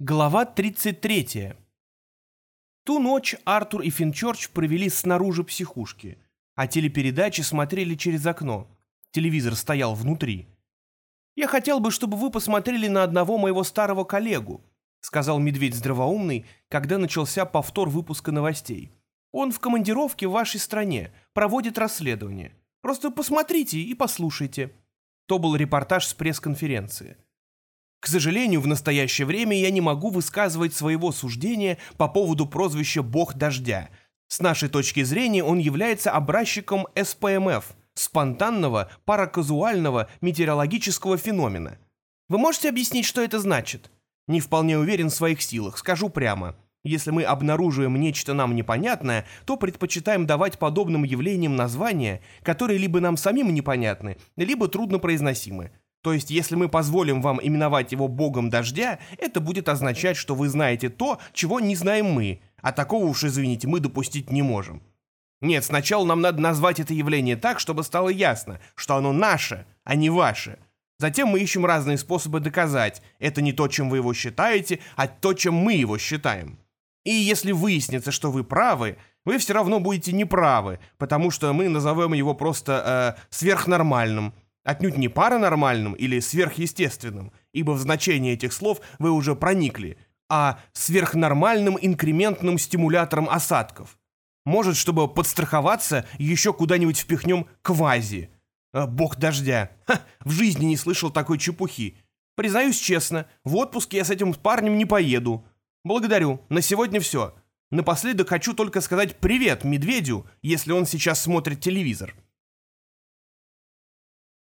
Глава 33. Ту ночь Артур и Финчорч провели снаружи психушки, а телепередачи смотрели через окно. Телевизор стоял внутри. «Я хотел бы, чтобы вы посмотрели на одного моего старого коллегу», сказал медведь здравоумный, когда начался повтор выпуска новостей. «Он в командировке в вашей стране, проводит расследование. Просто посмотрите и послушайте». То был репортаж с пресс-конференции. К сожалению, в настоящее время я не могу высказывать своего суждения по поводу прозвища «Бог дождя». С нашей точки зрения он является образчиком СПМФ – спонтанного параказуального метеорологического феномена. Вы можете объяснить, что это значит? Не вполне уверен в своих силах, скажу прямо. Если мы обнаруживаем нечто нам непонятное, то предпочитаем давать подобным явлениям названия, которые либо нам самим непонятны, либо трудно произносимы. То есть, если мы позволим вам именовать его богом дождя, это будет означать, что вы знаете то, чего не знаем мы, а такого уж, извините, мы допустить не можем. Нет, сначала нам надо назвать это явление так, чтобы стало ясно, что оно наше, а не ваше. Затем мы ищем разные способы доказать, это не то, чем вы его считаете, а то, чем мы его считаем. И если выяснится, что вы правы, вы все равно будете неправы, потому что мы назовем его просто э, сверхнормальным – Отнюдь не паранормальным или сверхъестественным, ибо в значение этих слов вы уже проникли, а сверхнормальным инкрементным стимулятором осадков. Может, чтобы подстраховаться, еще куда-нибудь впихнем квази. А, бог дождя. Ха, в жизни не слышал такой чепухи. Признаюсь честно, в отпуск я с этим парнем не поеду. Благодарю, на сегодня все. Напоследок хочу только сказать привет медведю, если он сейчас смотрит телевизор.